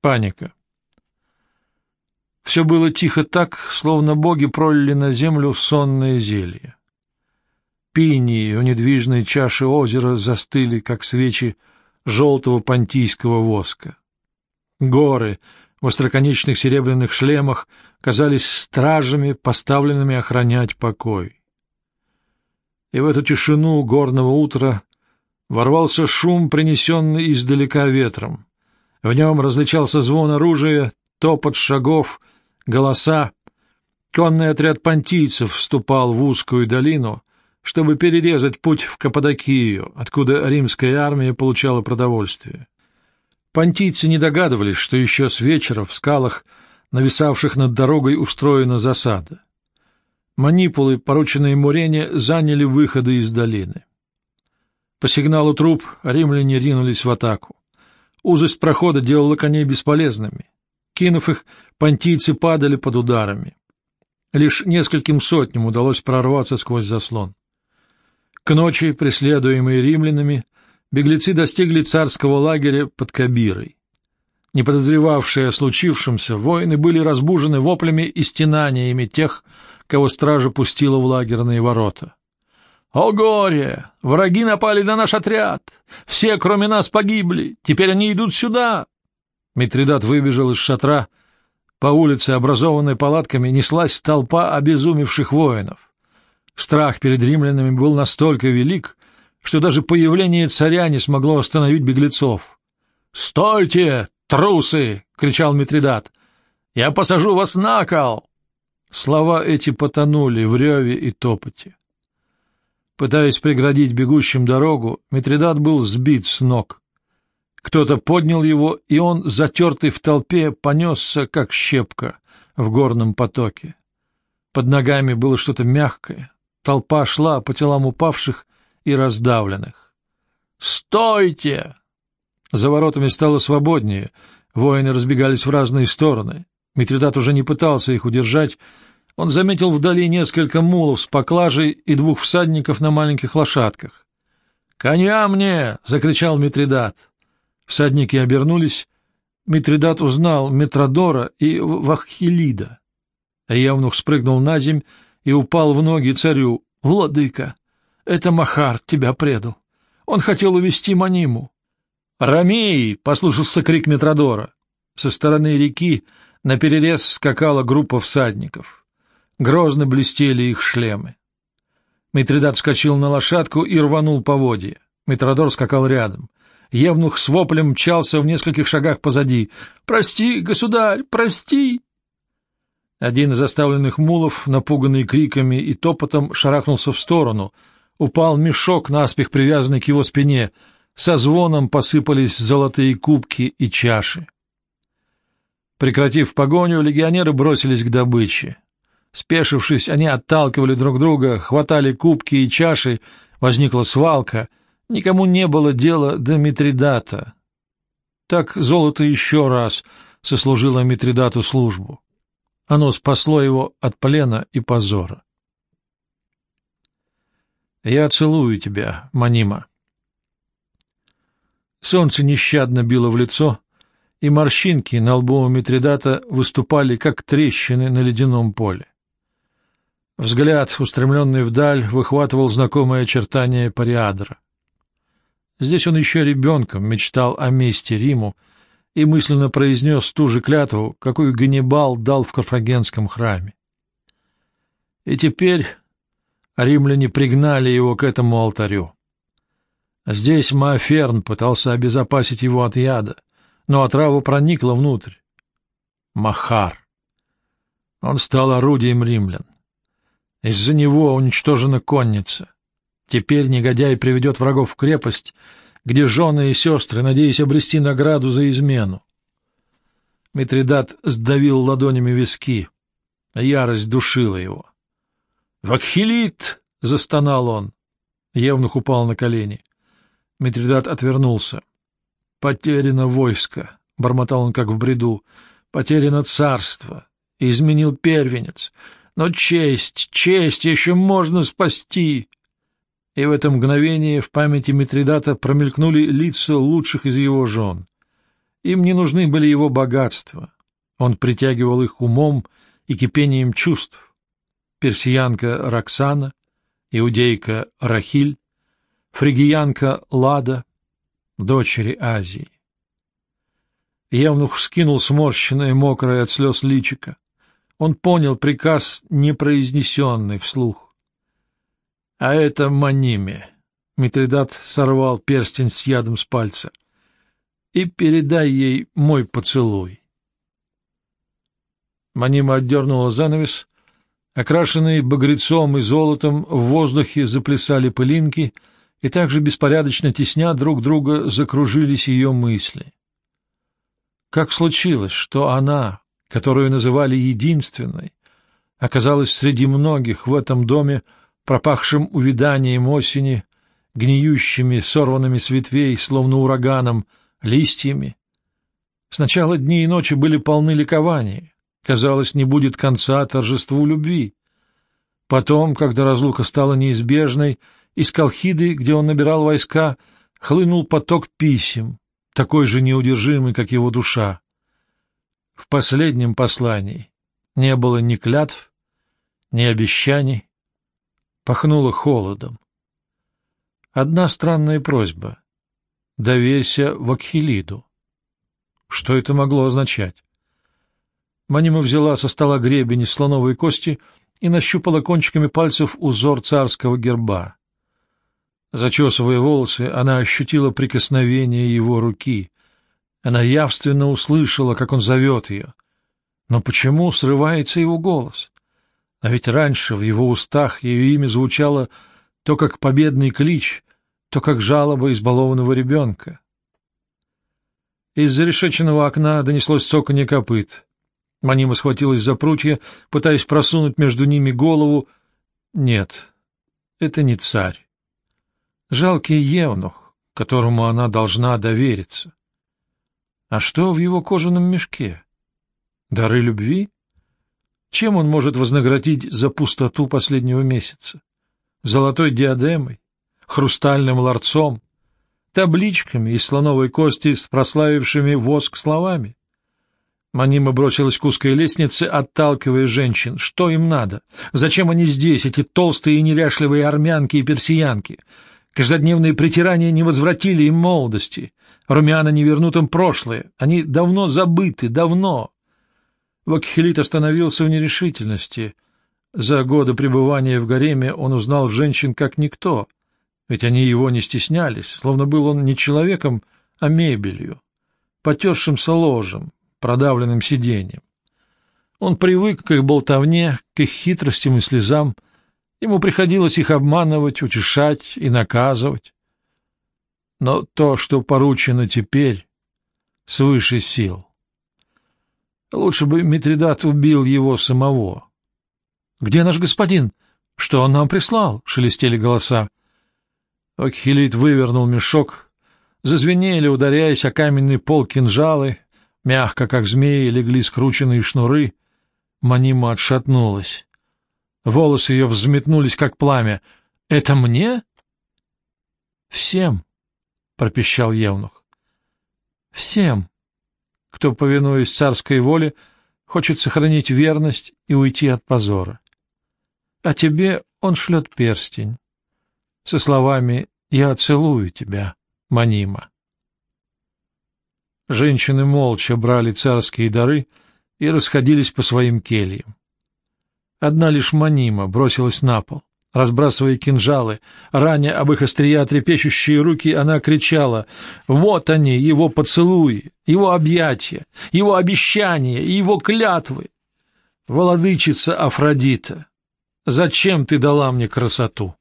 Паника. Все было тихо так, словно боги пролили на землю сонное зелье. Пинии у недвижной чаши озера застыли, как свечи желтого понтийского воска. Горы в остроконечных серебряных шлемах казались стражами, поставленными охранять покой. И в эту тишину горного утра ворвался шум, принесенный издалека ветром. В нем различался звон оружия, топот шагов, голоса. Конный отряд понтийцев вступал в узкую долину, чтобы перерезать путь в Каппадокию, откуда римская армия получала продовольствие. Понтийцы не догадывались, что еще с вечера в скалах, нависавших над дорогой, устроена засада. Манипулы, порученные Мурене, заняли выходы из долины. По сигналу труп римляне ринулись в атаку. Узость прохода делала коней бесполезными. Кинув их, понтийцы падали под ударами. Лишь нескольким сотням удалось прорваться сквозь заслон. К ночи, преследуемые римлянами, беглецы достигли царского лагеря под Кабирой. Не подозревавшие о случившемся, воины были разбужены воплями и стенаниями тех, кого стража пустила в лагерные ворота. «О горе! Враги напали на наш отряд! Все, кроме нас, погибли! Теперь они идут сюда!» Митридат выбежал из шатра. По улице, образованной палатками, неслась толпа обезумевших воинов. Страх перед римлянами был настолько велик, что даже появление царя не смогло остановить беглецов. «Стойте, трусы!» — кричал Митридат. «Я посажу вас на кол!» Слова эти потонули в реве и топоте. Пытаясь преградить бегущим дорогу, Митридат был сбит с ног. Кто-то поднял его, и он, затертый в толпе, понесся, как щепка, в горном потоке. Под ногами было что-то мягкое. Толпа шла по телам упавших и раздавленных. «Стойте!» За воротами стало свободнее, воины разбегались в разные стороны. Митридат уже не пытался их удержать, он заметил вдали несколько мулов с поклажей и двух всадников на маленьких лошадках. «Коня мне!» — закричал Митридат. Всадники обернулись. Митридат узнал Метродора и Ваххилида. Явнух спрыгнул на земь и упал в ноги царю. «Владыка, это Махар тебя предал. Он хотел увести Маниму». «Рамей!» — послушался крик Метродора. Со стороны реки наперерез скакала группа всадников. Грозно блестели их шлемы. Митридат вскочил на лошадку и рванул поводья. Митродор скакал рядом. Евнух с воплем мчался в нескольких шагах позади. «Прости, государь, прости!» Один из оставленных мулов, напуганный криками и топотом, шарахнулся в сторону. Упал мешок, наспех привязанный к его спине. Со звоном посыпались золотые кубки и чаши. Прекратив погоню, легионеры бросились к добыче. Спешившись, они отталкивали друг друга, хватали кубки и чаши, возникла свалка. Никому не было дела до Митридата. Так золото еще раз сослужило Митридату службу. Оно спасло его от плена и позора. «Я целую тебя, Манима». Солнце нещадно било в лицо, и морщинки на лбу Митридата выступали, как трещины на ледяном поле. Взгляд, устремленный вдаль, выхватывал знакомые очертания Париадра. Здесь он еще ребенком мечтал о мести Риму и мысленно произнес ту же клятву, какую Ганнибал дал в Карфагенском храме. И теперь римляне пригнали его к этому алтарю. Здесь Мааферн пытался обезопасить его от яда, но отрава проникла внутрь. Махар. Он стал орудием римлян. Из-за него уничтожена конница. Теперь негодяй приведет врагов в крепость, где жены и сестры, надеясь обрести награду за измену. Митридат сдавил ладонями виски, а ярость душила его. «Вакхилит!» — застонал он. Евнух упал на колени. Митридат отвернулся. «Потеряно войско», — бормотал он как в бреду. «Потеряно царство. Изменил первенец. Но честь, честь еще можно спасти. И в это мгновение в памяти Митридата промелькнули лица лучших из его жен. Им не нужны были его богатства. Он притягивал их умом и кипением чувств. Персиянка Роксана, иудейка Рахиль, фригиянка Лада, дочери Азии. Евнух скинул сморщенное, мокрое от слез личико. Он понял приказ, непроизнесенный вслух. — А это Маниме. Митридат сорвал перстень с ядом с пальца. — И передай ей мой поцелуй. Манима отдернула занавес. Окрашенные багрецом и золотом в воздухе заплясали пылинки, и также беспорядочно тесня друг друга закружились ее мысли. Как случилось, что она, которую называли единственной, оказалась среди многих в этом доме, пропахшим увяданием осени, гниющими, сорванными с ветвей, словно ураганом, листьями. Сначала дни и ночи были полны ликования. Казалось, не будет конца торжеству любви. Потом, когда разлука стала неизбежной, из Колхиды, где он набирал войска, хлынул поток писем, такой же неудержимый, как его душа. В последнем послании не было ни клятв, ни обещаний, пахнуло холодом. Одна странная просьба — доверься Вакхилиду. Что это могло означать? Манима взяла со стола гребень из слоновой кости и нащупала кончиками пальцев узор царского герба. Зачесывая волосы, она ощутила прикосновение его руки. Она явственно услышала, как он зовет ее. Но почему срывается его голос? А ведь раньше в его устах ее имя звучало то как победный клич, то как жалоба избалованного ребенка. Из зарешеченного окна донеслось цоканье копыт. Манима схватилась за прутья, пытаясь просунуть между ними голову. Нет, это не царь. Жалкий евнух, которому она должна довериться. А что в его кожаном мешке? Дары любви? Чем он может вознаградить за пустоту последнего месяца? Золотой диадемой? Хрустальным ларцом? Табличками из слоновой кости с прославившими воск словами? Манима бросилась к узкой лестнице, отталкивая женщин. Что им надо? Зачем они здесь, эти толстые и неряшливые армянки и персиянки? — Каждодневные притирания не возвратили им молодости, румяна не вернут им прошлое, они давно забыты, давно. Вакхелит остановился в нерешительности. За годы пребывания в гареме он узнал женщин как никто, ведь они его не стеснялись, словно был он не человеком, а мебелью, потершимся ложем, продавленным сиденьем. Он привык к их болтовне, к их хитростям и слезам, Ему приходилось их обманывать, утешать и наказывать. Но то, что поручено теперь, свыше сил. Лучше бы Митридат убил его самого. — Где наш господин? Что он нам прислал? — шелестели голоса. Окхилит вывернул мешок. Зазвенели, ударяясь о каменный пол кинжалы. Мягко, как змеи, легли скрученные шнуры. Манима отшатнулась. Волосы ее взметнулись, как пламя. — Это мне? — Всем, — пропищал Евнух. — Всем, кто, повинуясь царской воле, хочет сохранить верность и уйти от позора. А тебе он шлет перстень со словами «Я целую тебя, Манима». Женщины молча брали царские дары и расходились по своим кельям. Одна лишь манима бросилась на пол. Разбрасывая кинжалы, раня об их острия трепещущие руки, она кричала «Вот они, его поцелуи, его объятия, его обещания и его клятвы! Владычица Афродита, зачем ты дала мне красоту?»